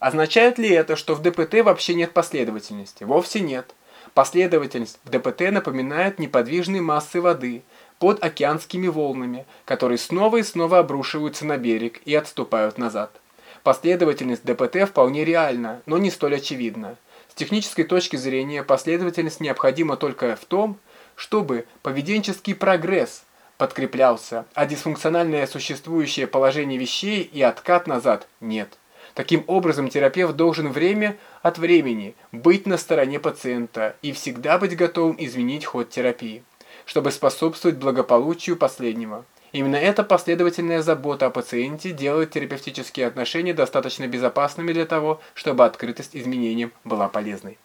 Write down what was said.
Означает ли это, что в ДПТ вообще нет последовательности? Вовсе нет. Последовательность в ДПТ напоминает неподвижные массы воды под океанскими волнами, которые снова и снова обрушиваются на берег и отступают назад. Последовательность ДПТ вполне реальна, но не столь очевидна. С технической точки зрения последовательность необходима только в том, чтобы поведенческий прогресс подкреплялся, а дисфункциональное существующее положение вещей и откат назад нет. Таким образом, терапевт должен время от времени быть на стороне пациента и всегда быть готовым изменить ход терапии, чтобы способствовать благополучию последнего. Именно эта последовательная забота о пациенте делает терапевтические отношения достаточно безопасными для того, чтобы открытость изменениям была полезной.